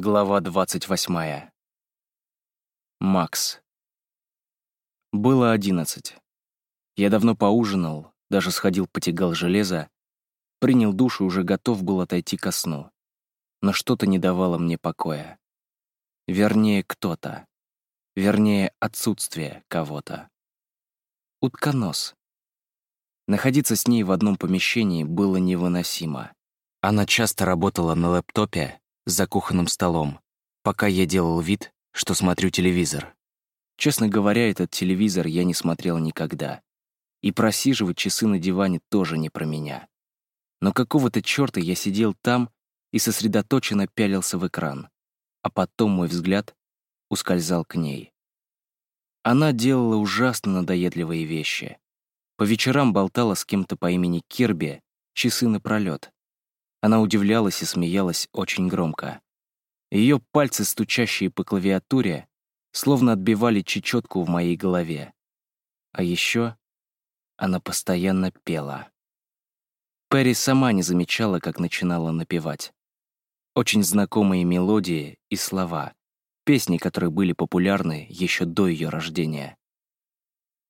Глава 28. Макс. Было одиннадцать. Я давно поужинал, даже сходил потягал железо, принял душ и уже готов был отойти ко сну. Но что-то не давало мне покоя. Вернее, кто-то. Вернее, отсутствие кого-то. Утконос. Находиться с ней в одном помещении было невыносимо. Она часто работала на лэптопе, за кухонным столом, пока я делал вид, что смотрю телевизор. Честно говоря, этот телевизор я не смотрел никогда. И просиживать часы на диване тоже не про меня. Но какого-то черта я сидел там и сосредоточенно пялился в экран, а потом мой взгляд ускользал к ней. Она делала ужасно надоедливые вещи. По вечерам болтала с кем-то по имени Кирби часы напролет. Она удивлялась и смеялась очень громко. Ее пальцы, стучащие по клавиатуре, словно отбивали чечетку в моей голове. А еще она постоянно пела. Перри сама не замечала, как начинала напевать. Очень знакомые мелодии и слова, песни, которые были популярны еще до ее рождения.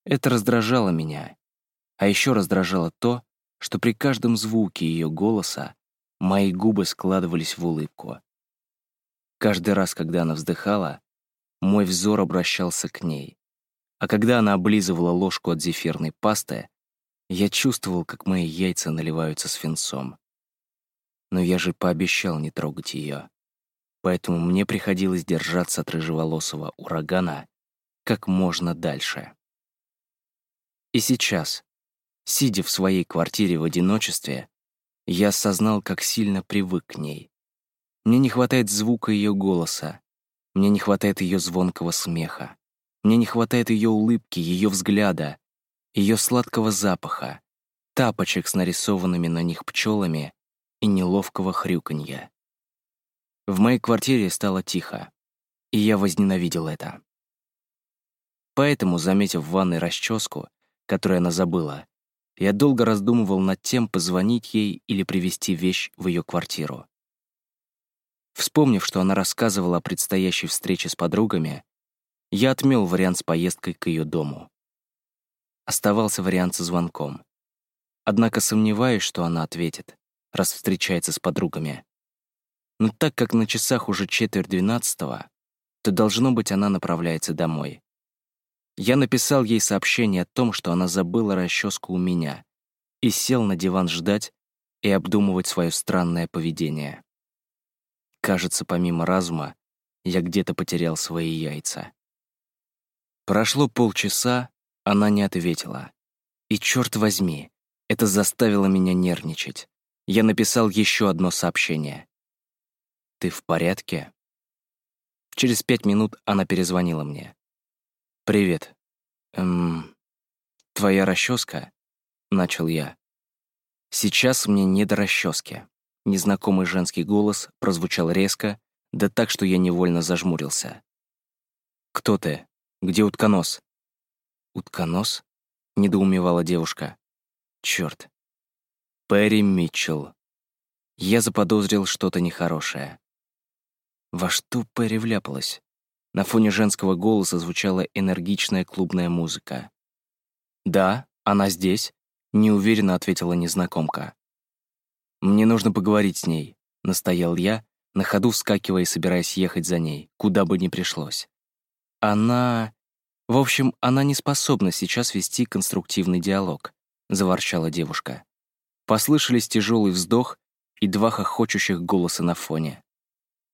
Это раздражало меня. А еще раздражало то, что при каждом звуке ее голоса Мои губы складывались в улыбку. Каждый раз, когда она вздыхала, мой взор обращался к ней. А когда она облизывала ложку от зефирной пасты, я чувствовал, как мои яйца наливаются свинцом. Но я же пообещал не трогать ее. Поэтому мне приходилось держаться от рыжеволосого урагана как можно дальше. И сейчас, сидя в своей квартире в одиночестве, я осознал, как сильно привык к ней. Мне не хватает звука ее голоса. Мне не хватает ее звонкого смеха. Мне не хватает ее улыбки, ее взгляда, ее сладкого запаха, тапочек с нарисованными на них пчелами и неловкого хрюканья. В моей квартире стало тихо, и я возненавидел это. Поэтому, заметив в ванной расческу, которую она забыла, я долго раздумывал над тем, позвонить ей или привезти вещь в ее квартиру. Вспомнив, что она рассказывала о предстоящей встрече с подругами, я отмел вариант с поездкой к ее дому. Оставался вариант со звонком. Однако сомневаюсь, что она ответит, раз встречается с подругами. Но так как на часах уже четверть двенадцатого, то, должно быть, она направляется домой. Я написал ей сообщение о том, что она забыла расческу у меня, и сел на диван ждать и обдумывать свое странное поведение. Кажется, помимо разума, я где-то потерял свои яйца. Прошло полчаса, она не ответила. И черт возьми, это заставило меня нервничать. Я написал еще одно сообщение. «Ты в порядке?» Через пять минут она перезвонила мне. «Привет. Эм, твоя расческа?» — начал я. «Сейчас мне не до расчески». Незнакомый женский голос прозвучал резко, да так, что я невольно зажмурился. «Кто ты? Где утконос?» «Утконос?» — недоумевала девушка. «Чёрт. Перри Митчелл». Я заподозрил что-то нехорошее. Во что Перри вляпалась? На фоне женского голоса звучала энергичная клубная музыка. «Да, она здесь», — неуверенно ответила незнакомка. «Мне нужно поговорить с ней», — настоял я, на ходу вскакивая и собираясь ехать за ней, куда бы ни пришлось. «Она...» «В общем, она не способна сейчас вести конструктивный диалог», — заворчала девушка. Послышались тяжелый вздох и два хохочущих голоса на фоне.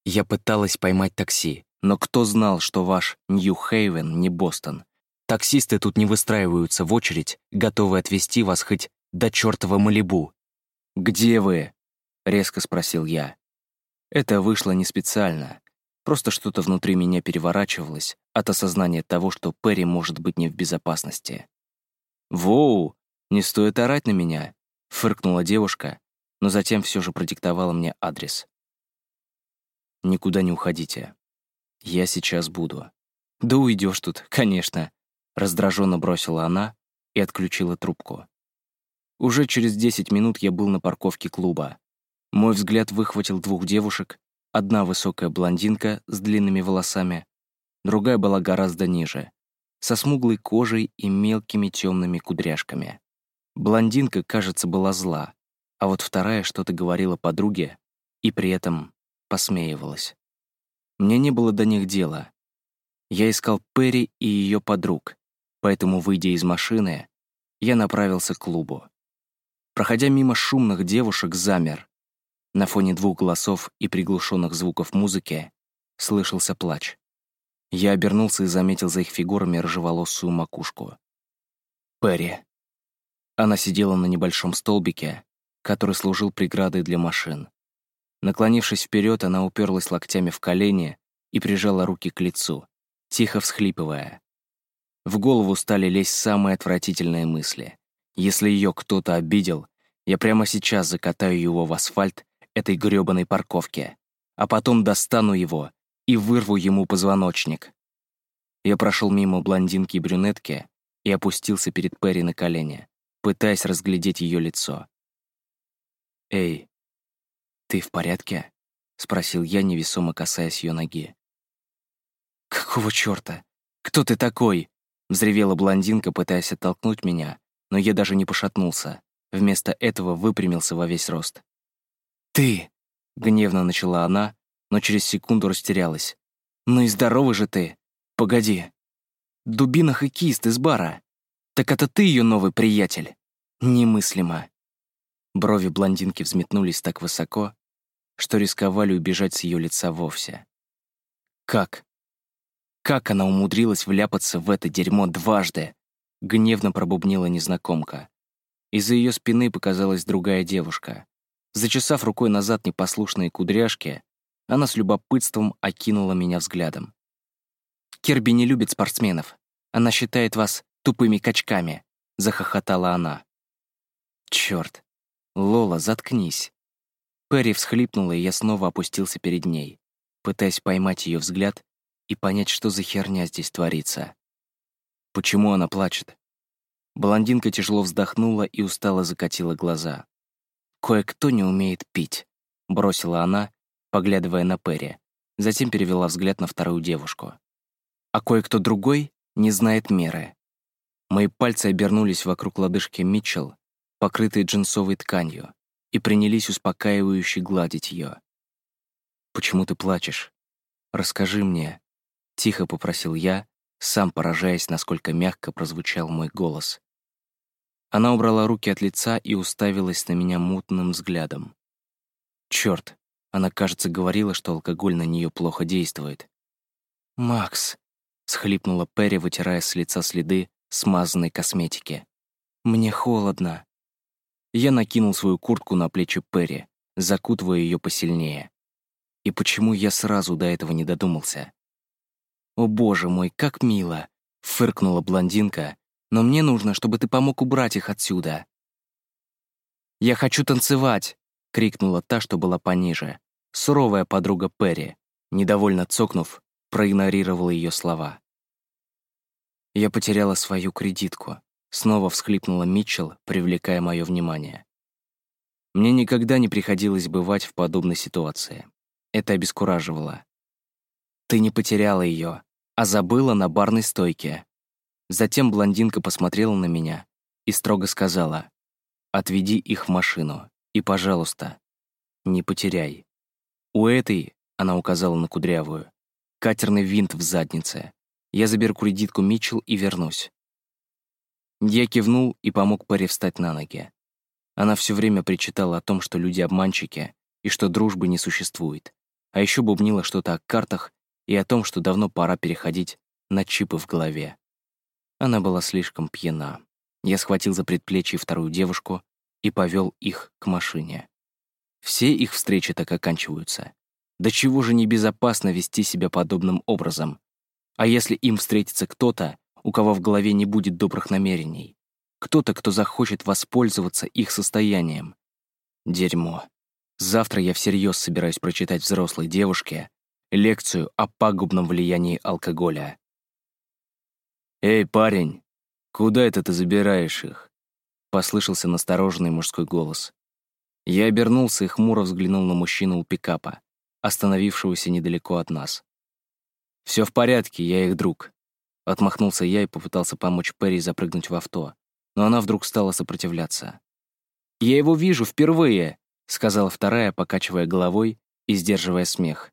Я пыталась поймать такси, но кто знал, что ваш Нью-Хейвен не Бостон? Таксисты тут не выстраиваются в очередь, готовые отвезти вас хоть до чертова Малибу. «Где вы?» — резко спросил я. Это вышло не специально. Просто что-то внутри меня переворачивалось от осознания того, что Перри может быть не в безопасности. «Воу, не стоит орать на меня», — фыркнула девушка, но затем все же продиктовала мне адрес. «Никуда не уходите. Я сейчас буду. Да уйдешь тут, конечно. Раздраженно бросила она и отключила трубку. Уже через 10 минут я был на парковке клуба. Мой взгляд выхватил двух девушек, одна высокая блондинка с длинными волосами, другая была гораздо ниже, со смуглой кожей и мелкими темными кудряшками. Блондинка, кажется, была зла, а вот вторая что-то говорила подруге и при этом посмеивалась. Мне не было до них дела. Я искал Перри и ее подруг, поэтому, выйдя из машины, я направился к клубу. Проходя мимо шумных девушек, замер. На фоне двух голосов и приглушенных звуков музыки слышался плач. Я обернулся и заметил за их фигурами рыжеволосую макушку. Перри. Она сидела на небольшом столбике, который служил преградой для машин. Наклонившись вперед, она уперлась локтями в колени и прижала руки к лицу, тихо всхлипывая. В голову стали лезть самые отвратительные мысли. Если ее кто-то обидел, я прямо сейчас закатаю его в асфальт этой грёбаной парковки, а потом достану его и вырву ему позвоночник. Я прошел мимо блондинки и брюнетки и опустился перед Перри на колени, пытаясь разглядеть ее лицо. «Эй, ты в порядке?» — спросил я, невесомо касаясь ее ноги. «Какого чёрта? Кто ты такой?» — взревела блондинка, пытаясь оттолкнуть меня, но я даже не пошатнулся. Вместо этого выпрямился во весь рост. «Ты!» — гневно начала она, но через секунду растерялась. «Ну и здоровый же ты! Погоди! Дубина хоккеист из бара! Так это ты ее новый приятель? Немыслимо!» Брови блондинки взметнулись так высоко, что рисковали убежать с ее лица вовсе. «Как? Как она умудрилась вляпаться в это дерьмо дважды?» — гневно пробубнила незнакомка. Из-за ее спины показалась другая девушка. Зачесав рукой назад непослушные кудряшки, она с любопытством окинула меня взглядом. «Керби не любит спортсменов. Она считает вас тупыми качками», — захохотала она. «Чёрт! Лола, заткнись!» Перри всхлипнула, и я снова опустился перед ней, пытаясь поймать ее взгляд и понять, что за херня здесь творится. Почему она плачет? Блондинка тяжело вздохнула и устало закатила глаза. «Кое-кто не умеет пить», — бросила она, поглядывая на Перри. Затем перевела взгляд на вторую девушку. «А кое-кто другой не знает меры». Мои пальцы обернулись вокруг лодыжки Митчелл, покрытой джинсовой тканью, и принялись успокаивающе гладить ее. «Почему ты плачешь? Расскажи мне», — тихо попросил я, сам поражаясь, насколько мягко прозвучал мой голос. Она убрала руки от лица и уставилась на меня мутным взглядом. Черт, она, кажется, говорила, что алкоголь на нее плохо действует. «Макс», — схлипнула Перри, вытирая с лица следы смазанной косметики. «Мне холодно». Я накинул свою куртку на плечи Перри, закутывая ее посильнее. И почему я сразу до этого не додумался? «О боже мой, как мило!» — фыркнула блондинка, но мне нужно, чтобы ты помог убрать их отсюда». «Я хочу танцевать!» — крикнула та, что была пониже. Суровая подруга Перри, недовольно цокнув, проигнорировала ее слова. Я потеряла свою кредитку. Снова всхлипнула Митчелл, привлекая мое внимание. Мне никогда не приходилось бывать в подобной ситуации. Это обескураживало. Ты не потеряла ее, а забыла на барной стойке. Затем блондинка посмотрела на меня и строго сказала, «Отведи их в машину и, пожалуйста, не потеряй. У этой, — она указала на кудрявую, — катерный винт в заднице. Я заберу кредитку Митчелл и вернусь». Я кивнул и помог паре встать на ноги. Она все время причитала о том, что люди обманщики и что дружбы не существует, а еще бубнила что-то о картах и о том, что давно пора переходить на чипы в голове. Она была слишком пьяна. Я схватил за предплечье вторую девушку и повел их к машине. Все их встречи так оканчиваются. Да чего же небезопасно вести себя подобным образом? А если им встретится кто-то, у кого в голове не будет добрых намерений? Кто-то, кто захочет воспользоваться их состоянием? Дерьмо. Завтра я всерьез собираюсь прочитать взрослой девушке лекцию о пагубном влиянии алкоголя. «Эй, парень, куда это ты забираешь их?» Послышался настороженный мужской голос. Я обернулся и хмуро взглянул на мужчину у пикапа, остановившегося недалеко от нас. «Все в порядке, я их друг», — отмахнулся я и попытался помочь Перри запрыгнуть в авто, но она вдруг стала сопротивляться. «Я его вижу впервые», — сказала вторая, покачивая головой и сдерживая смех.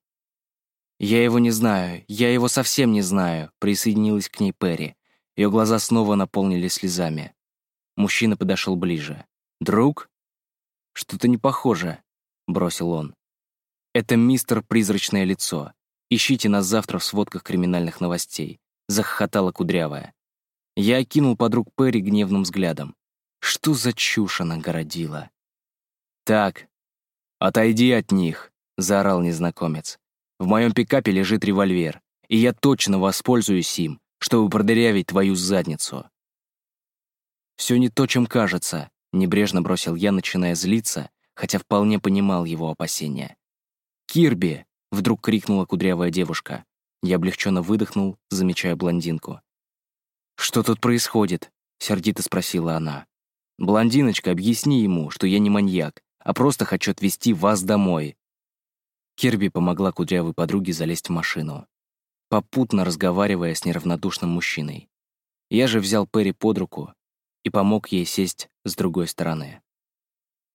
«Я его не знаю, я его совсем не знаю», — присоединилась к ней Перри. Ее глаза снова наполнились слезами. Мужчина подошел ближе. «Друг?» «Что-то не похоже», — бросил он. «Это мистер Призрачное лицо. Ищите нас завтра в сводках криминальных новостей», — захохотала Кудрявая. Я окинул подруг Перри гневным взглядом. Что за чушь она городила? «Так, отойди от них», — заорал незнакомец. «В моем пикапе лежит револьвер, и я точно воспользуюсь им, чтобы продырявить твою задницу». «Все не то, чем кажется», — небрежно бросил я, начиная злиться, хотя вполне понимал его опасения. «Кирби!» — вдруг крикнула кудрявая девушка. Я облегченно выдохнул, замечая блондинку. «Что тут происходит?» — сердито спросила она. «Блондиночка, объясни ему, что я не маньяк, а просто хочу отвезти вас домой». Кирби помогла кудрявой подруге залезть в машину, попутно разговаривая с неравнодушным мужчиной. Я же взял Перри под руку и помог ей сесть с другой стороны.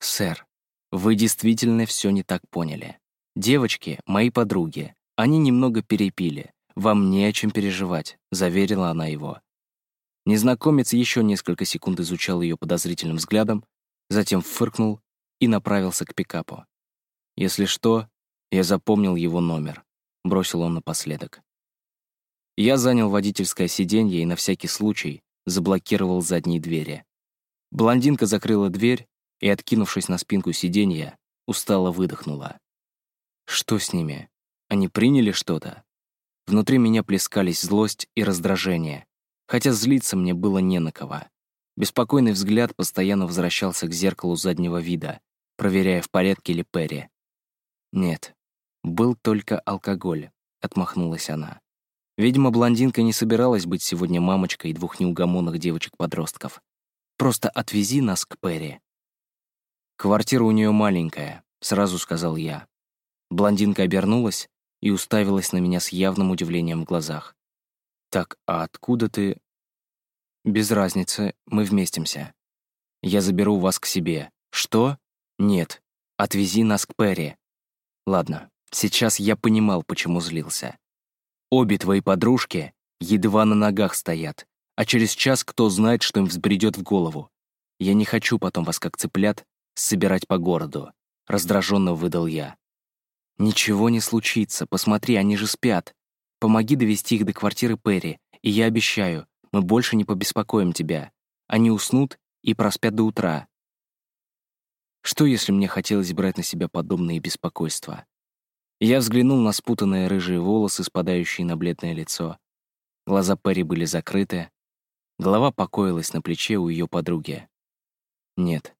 «Сэр, вы действительно все не так поняли. Девочки — мои подруги, они немного перепили. Вам не о чем переживать», — заверила она его. Незнакомец еще несколько секунд изучал ее подозрительным взглядом, затем фыркнул и направился к пикапу. «Если что, я запомнил его номер», — бросил он напоследок. Я занял водительское сиденье и на всякий случай заблокировал задние двери. Блондинка закрыла дверь и, откинувшись на спинку сиденья, устало выдохнула. Что с ними? Они приняли что-то? Внутри меня плескались злость и раздражение, хотя злиться мне было не на кого. Беспокойный взгляд постоянно возвращался к зеркалу заднего вида, проверяя, в порядке ли Перри. «Нет, был только алкоголь», — отмахнулась она. Видимо, блондинка не собиралась быть сегодня мамочкой двух неугомонных девочек-подростков. Просто отвези нас к Перри. Квартира у нее маленькая, сразу сказал я. Блондинка обернулась и уставилась на меня с явным удивлением в глазах. Так, а откуда ты... Без разницы, мы вместимся. Я заберу вас к себе. Что? Нет. Отвези нас к Перри. Ладно, сейчас я понимал, почему злился. Обе твои подружки едва на ногах стоят, а через час кто знает, что им взбредет в голову. Я не хочу потом вас, как цыплят, собирать по городу», — раздраженно выдал я. «Ничего не случится, посмотри, они же спят. Помоги довести их до квартиры Перри, и я обещаю, мы больше не побеспокоим тебя. Они уснут и проспят до утра». Что, если мне хотелось брать на себя подобные беспокойства? Я взглянул на спутанные рыжие волосы, спадающие на бледное лицо. Глаза Перри были закрыты. Голова покоилась на плече у ее подруги. «Нет.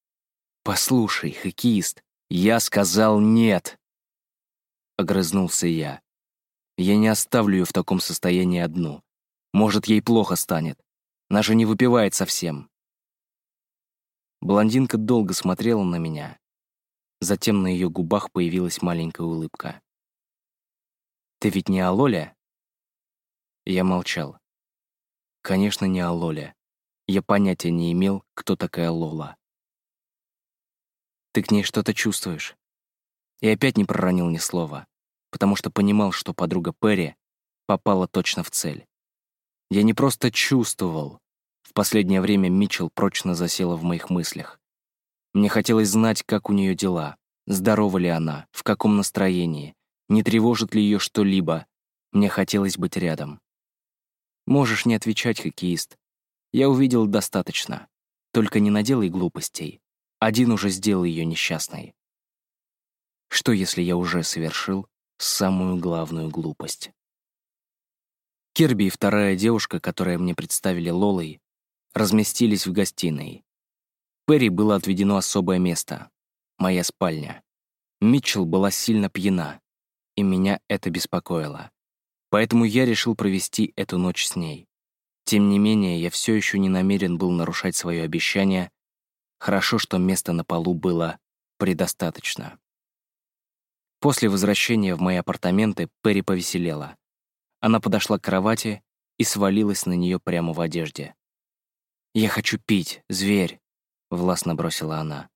Послушай, хоккеист, я сказал нет!» Огрызнулся я. «Я не оставлю ее в таком состоянии одну. Может, ей плохо станет. Она же не выпивает совсем». Блондинка долго смотрела на меня. Затем на ее губах появилась маленькая улыбка. Ты ведь не Алоля?» Я молчал. Конечно, не Алоля. Я понятия не имел, кто такая Лола. Ты к ней что-то чувствуешь. И опять не проронил ни слова, потому что понимал, что подруга Перри попала точно в цель. Я не просто чувствовал. В последнее время Митчелл прочно засела в моих мыслях. Мне хотелось знать, как у нее дела, здорова ли она, в каком настроении, не тревожит ли ее что-либо. Мне хотелось быть рядом. Можешь не отвечать, хоккеист. Я увидел достаточно. Только не наделай глупостей. Один уже сделал ее несчастной. Что, если я уже совершил самую главную глупость? Кирби и вторая девушка, которая мне представили Лолой, разместились в гостиной. Перри было отведено особое место — моя спальня. Митчелл была сильно пьяна, и меня это беспокоило. Поэтому я решил провести эту ночь с ней. Тем не менее, я все еще не намерен был нарушать свое обещание. Хорошо, что места на полу было предостаточно. После возвращения в мои апартаменты Перри повеселела. Она подошла к кровати и свалилась на нее прямо в одежде. «Я хочу пить, зверь!» — властно бросила она.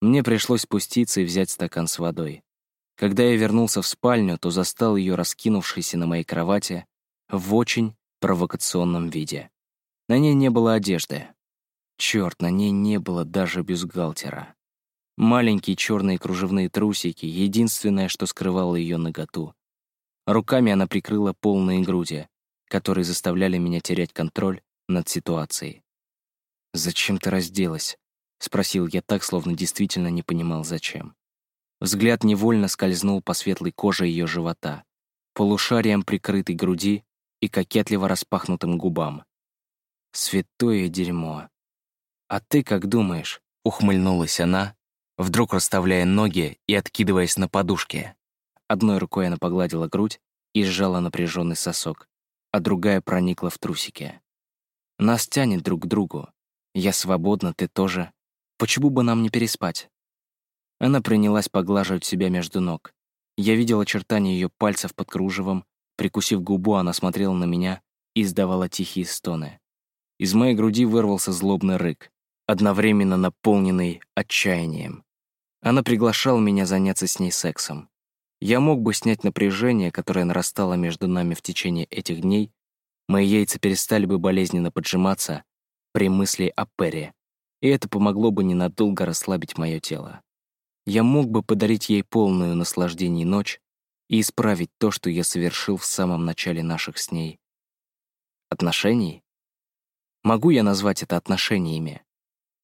Мне пришлось спуститься и взять стакан с водой. Когда я вернулся в спальню, то застал ее раскинувшейся на моей кровати в очень провокационном виде. На ней не было одежды. Черт, на ней не было даже бюстгальтера. Маленькие черные кружевные трусики — единственное, что скрывало ее наготу. Руками она прикрыла полные груди, которые заставляли меня терять контроль над ситуацией. «Зачем ты разделась?» — спросил я так, словно действительно не понимал, зачем. Взгляд невольно скользнул по светлой коже ее живота, полушарием прикрытой груди и кокетливо распахнутым губам. «Святое дерьмо!» «А ты как думаешь?» — ухмыльнулась она, вдруг расставляя ноги и откидываясь на подушке. Одной рукой она погладила грудь и сжала напряженный сосок, а другая проникла в трусики. «Нас тянет друг к другу. Я свободна, ты тоже. Почему бы нам не переспать?» Она принялась поглаживать себя между ног. Я видел очертания ее пальцев под кружевом. Прикусив губу, она смотрела на меня и издавала тихие стоны. Из моей груди вырвался злобный рык, одновременно наполненный отчаянием. Она приглашала меня заняться с ней сексом. Я мог бы снять напряжение, которое нарастало между нами в течение этих дней, мои яйца перестали бы болезненно поджиматься при мысли о Перри, и это помогло бы ненадолго расслабить мое тело. Я мог бы подарить ей полную наслаждение ночь и исправить то, что я совершил в самом начале наших с ней отношений. Могу я назвать это отношениями?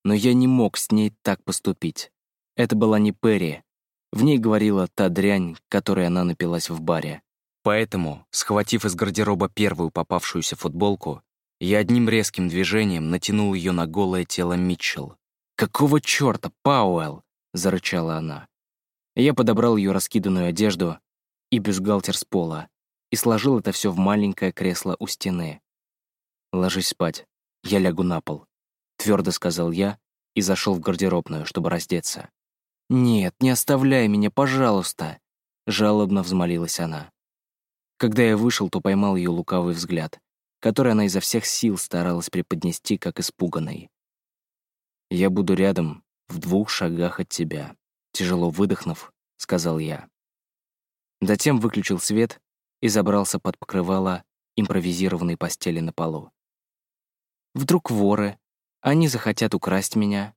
Но я не мог с ней так поступить. Это была не Перри, в ней говорила та дрянь, которой она напилась в баре. Поэтому, схватив из гардероба первую попавшуюся футболку, я одним резким движением натянул ее на голое тело Митчелл. «Какого чёрта, Пауэлл?» — зарычала она. Я подобрал ее раскиданную одежду и бюстгальтер с пола и сложил это все в маленькое кресло у стены. «Ложись спать, я лягу на пол», — твердо сказал я и зашел в гардеробную, чтобы раздеться. «Нет, не оставляй меня, пожалуйста!» — жалобно взмолилась она. Когда я вышел, то поймал ее лукавый взгляд, который она изо всех сил старалась преподнести, как испуганный. «Я буду рядом, в двух шагах от тебя», — тяжело выдохнув, сказал я. Затем выключил свет и забрался под покрывало импровизированной постели на полу. «Вдруг воры? Они захотят украсть меня?»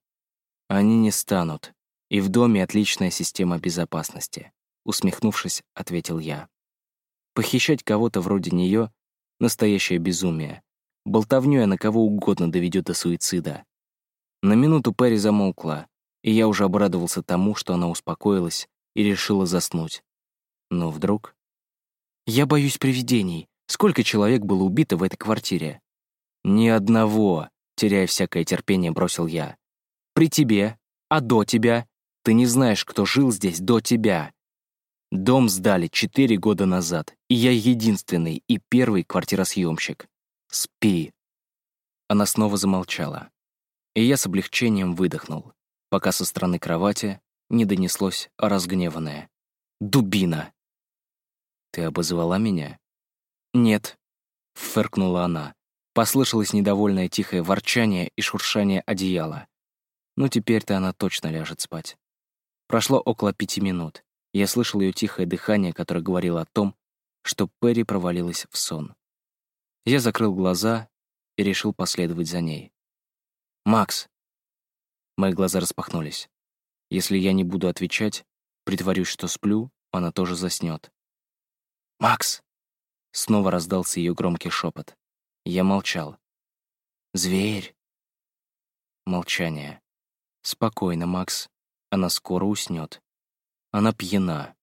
«Они не станут», и в доме отличная система безопасности», — усмехнувшись, ответил я. «Похищать кого-то вроде нее — настоящее безумие. Болтовню на кого угодно доведет до суицида». На минуту Перри замолкла, и я уже обрадовался тому, что она успокоилась и решила заснуть. Но вдруг... «Я боюсь привидений. Сколько человек было убито в этой квартире?» «Ни одного», — теряя всякое терпение, бросил я. «При тебе, а до тебя ты не знаешь, кто жил здесь до тебя. Дом сдали четыре года назад, и я единственный и первый квартиросъемщик. Спи». Она снова замолчала. И я с облегчением выдохнул, пока со стороны кровати не донеслось разгневанное. «Дубина!» «Ты обозвала меня?» «Нет», — фыркнула она. Послышалось недовольное тихое ворчание и шуршание одеяла. Ну, теперь-то она точно ляжет спать. Прошло около пяти минут. Я слышал ее тихое дыхание, которое говорило о том, что Перри провалилась в сон. Я закрыл глаза и решил последовать за ней. «Макс!» Мои глаза распахнулись. Если я не буду отвечать, притворюсь, что сплю, она тоже заснет. «Макс!» Снова раздался ее громкий шепот. Я молчал. «Зверь!» Молчание. «Спокойно, Макс. Она скоро уснет. Она пьяна.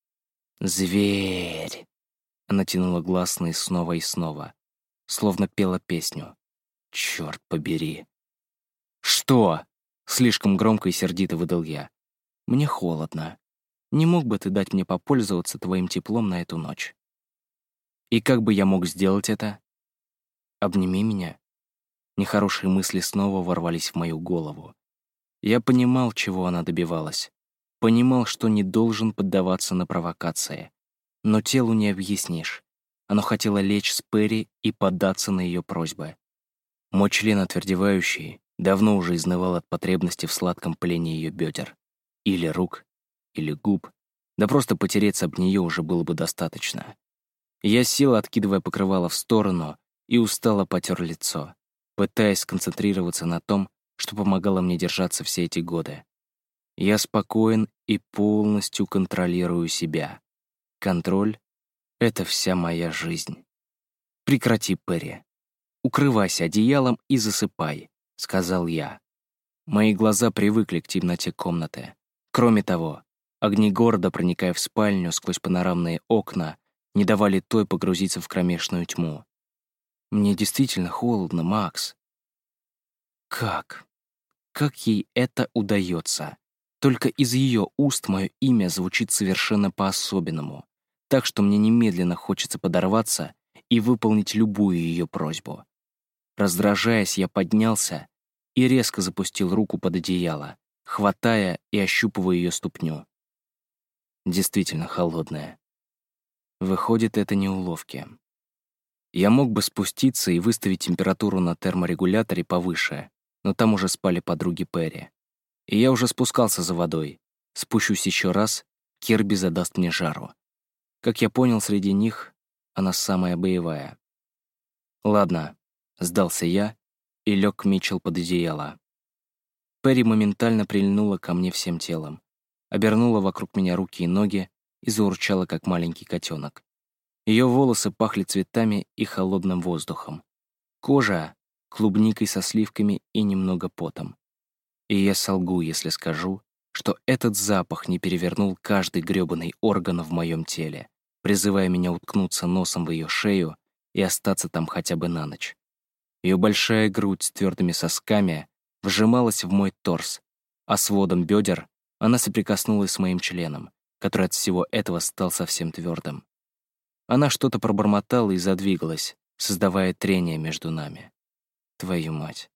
«Зверь!» Она тянула гласные снова и снова, словно пела песню. «Черт побери!» «Что?» — слишком громко и сердито выдал я. «Мне холодно. Не мог бы ты дать мне попользоваться твоим теплом на эту ночь?» «И как бы я мог сделать это?» «Обними меня». Нехорошие мысли снова ворвались в мою голову. Я понимал, чего она добивалась. Понимал, что не должен поддаваться на провокации. Но телу не объяснишь. Оно хотело лечь с Перри и поддаться на ее просьбы. Мой член отвердевающий давно уже изнывал от потребности в сладком плене ее бедер. Или рук, или губ. Да просто потереться об нее уже было бы достаточно. Я сел, откидывая покрывало в сторону, и устало потер лицо, пытаясь сконцентрироваться на том, что помогало мне держаться все эти годы. Я спокоен и полностью контролирую себя. Контроль — это вся моя жизнь. Прекрати, Перри. Укрывайся одеялом и засыпай, — сказал я. Мои глаза привыкли к темноте комнаты. Кроме того, огни города, проникая в спальню сквозь панорамные окна, не давали той погрузиться в кромешную тьму. Мне действительно холодно, Макс. Как? Как ей это удается? Только из ее уст мое имя звучит совершенно по-особенному, так что мне немедленно хочется подорваться и выполнить любую ее просьбу. Раздражаясь, я поднялся и резко запустил руку под одеяло, хватая и ощупывая ее ступню. Действительно холодная. Выходит, это не уловки. Я мог бы спуститься и выставить температуру на терморегуляторе повыше, но там уже спали подруги Перри. И я уже спускался за водой. Спущусь еще раз, Кирби задаст мне жару. Как я понял, среди них она самая боевая. Ладно, сдался я и лег Митчелл под одеяло. Перри моментально прильнула ко мне всем телом, обернула вокруг меня руки и ноги и заурчала, как маленький котенок. Ее волосы пахли цветами и холодным воздухом. Кожа — клубникой со сливками и немного потом. И я солгу, если скажу, что этот запах не перевернул каждый грёбаный орган в моем теле, призывая меня уткнуться носом в ее шею и остаться там хотя бы на ночь. Ее большая грудь с твердыми сосками вжималась в мой торс, а с водом бедер она соприкоснулась с моим членом, который от всего этого стал совсем твердым. Она что-то пробормотала и задвигалась, создавая трение между нами. Твою мать.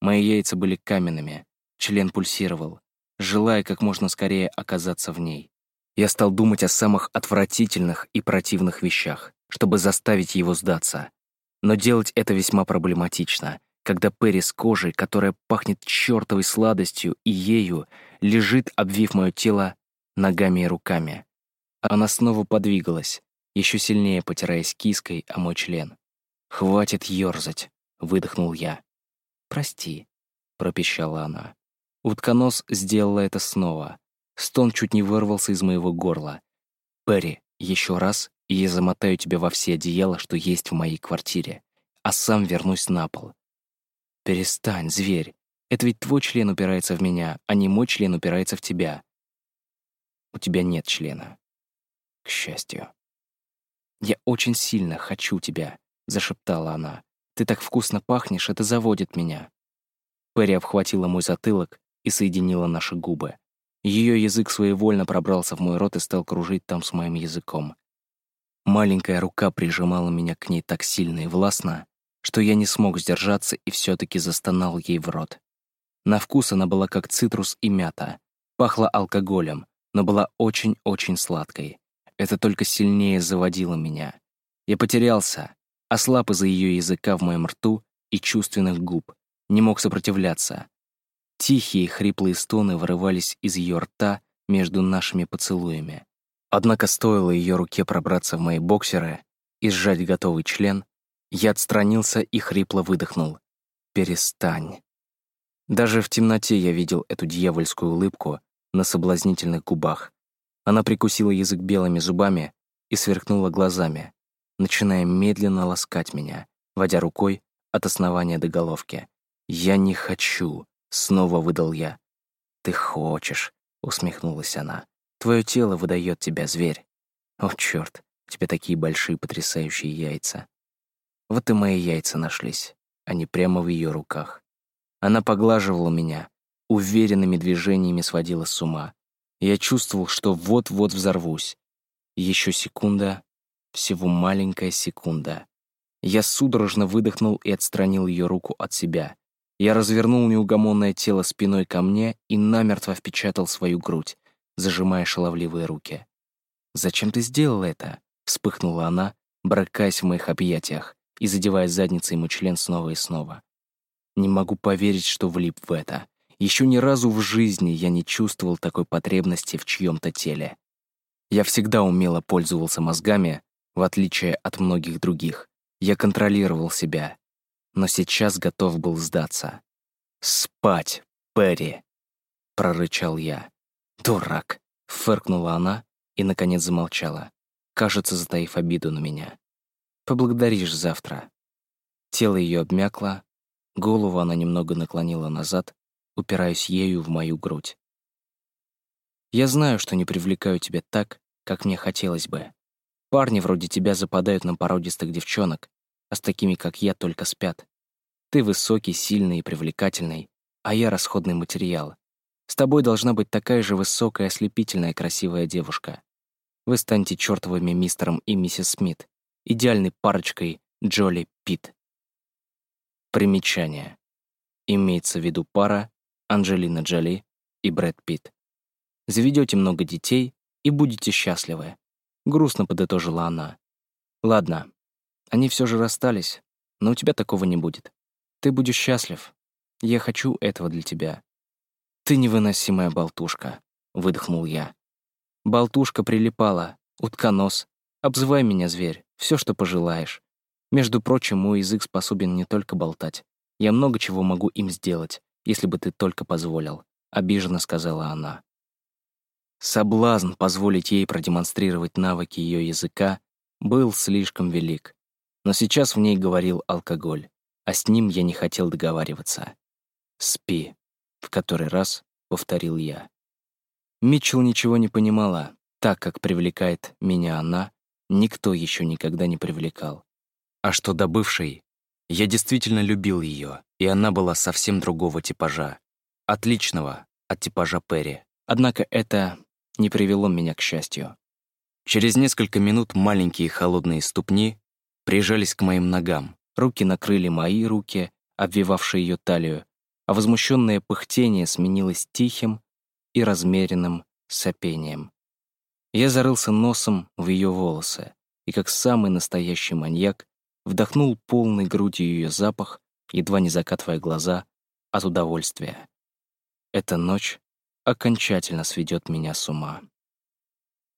Мои яйца были каменными, член пульсировал, желая как можно скорее оказаться в ней. Я стал думать о самых отвратительных и противных вещах, чтобы заставить его сдаться. Но делать это весьма проблематично, когда Перри с кожей, которая пахнет чертовой сладостью и ею, лежит, обвив мое тело ногами и руками. Она снова подвигалась, еще сильнее потираясь киской о мой член. «Хватит ёрзать», — выдохнул я. «Прости», — пропищала она. Утконос сделала это снова. Стон чуть не вырвался из моего горла. «Перри, еще раз, и я замотаю тебя во все одеяла, что есть в моей квартире, а сам вернусь на пол». «Перестань, зверь. Это ведь твой член упирается в меня, а не мой член упирается в тебя. У тебя нет члена. К счастью. «Я очень сильно хочу тебя», — зашептала она. «Ты так вкусно пахнешь, это заводит меня». Перри обхватила мой затылок и соединила наши губы. Ее язык своевольно пробрался в мой рот и стал кружить там с моим языком. Маленькая рука прижимала меня к ней так сильно и властно, что я не смог сдержаться и все таки застонал ей в рот. На вкус она была как цитрус и мята, пахла алкоголем, но была очень-очень сладкой. Это только сильнее заводило меня. Я потерялся, ослаб из-за ее языка в моем рту и чувственных губ, не мог сопротивляться. Тихие хриплые стоны вырывались из ее рта между нашими поцелуями. Однако стоило ее руке пробраться в мои боксеры и сжать готовый член, я отстранился и хрипло выдохнул. «Перестань». Даже в темноте я видел эту дьявольскую улыбку на соблазнительных губах, она прикусила язык белыми зубами и сверкнула глазами, начиная медленно ласкать меня, водя рукой от основания до головки. «Я не хочу», — снова выдал я. «Ты хочешь», — усмехнулась она. «Твое тело выдает тебя, зверь». «О, черт, у тебя такие большие потрясающие яйца». Вот и мои яйца нашлись, они прямо в ее руках. Она поглаживала меня, уверенными движениями сводила с ума, я чувствовал, что вот-вот взорвусь. Еще секунда, всего маленькая секунда. Я судорожно выдохнул и отстранил ее руку от себя. Я развернул неугомонное тело спиной ко мне и намертво впечатал свою грудь, зажимая шаловливые руки. «Зачем ты сделала это?» — вспыхнула она, бракаясь в моих объятиях и задевая задницей ему член снова и снова. Не могу поверить, что влип в это. Еще ни разу в жизни я не чувствовал такой потребности в чьем-то теле. Я всегда умело пользовался мозгами, в отличие от многих других. Я контролировал себя, но сейчас готов был сдаться. «Спать, Перри!» — прорычал я. «Дурак!» — фыркнула она и, наконец, замолчала, кажется, затаив обиду на меня. «Поблагодаришь завтра». Тело ее обмякло, голову она немного наклонила назад, упираясь ею в мою грудь. «Я знаю, что не привлекаю тебя так, как мне хотелось бы. Парни вроде тебя западают на породистых девчонок, а с такими, как я, только спят. Ты высокий, сильный и привлекательный, а я расходный материал. С тобой должна быть такая же высокая, ослепительная, красивая девушка. Вы станете чертовыми мистером и миссис Смит, идеальной парочкой Джоли Питт. Примечание. Имеется в виду пара Анджелина Джоли и Брэд Питт. Заведете много детей и будете счастливы. Грустно подытожила она. Ладно, они все же расстались, но у тебя такого не будет. Ты будешь счастлив. Я хочу этого для тебя. Ты невыносимая болтушка, выдохнул я. Болтушка прилипала, утконос. Обзывай меня, зверь, все, что пожелаешь. Между прочим, мой язык способен не только болтать. Я много чего могу им сделать, если бы ты только позволил», — обиженно сказала она. Соблазн позволить ей продемонстрировать навыки ее языка был слишком велик. Но сейчас в ней говорил алкоголь, а с ним я не хотел договариваться. «Спи», — в который раз повторил я. Митчелл ничего не понимала, так как привлекает меня она, никто еще никогда не привлекал. А что до бывшей, я действительно любил ее, и она была совсем другого типажа. Отличного от типажа Перри. Однако это не привело меня к счастью. Через несколько минут маленькие холодные ступни прижались к моим ногам, руки накрыли мои руки, обвивавшие ее талию, а возмущенное пыхтение сменилось тихим и размеренным сопением. Я зарылся носом в ее волосы и, как самый настоящий маньяк, вдохнул полной грудью ее запах, едва не закатывая глаза от удовольствия. Эта ночь окончательно сведет меня с ума.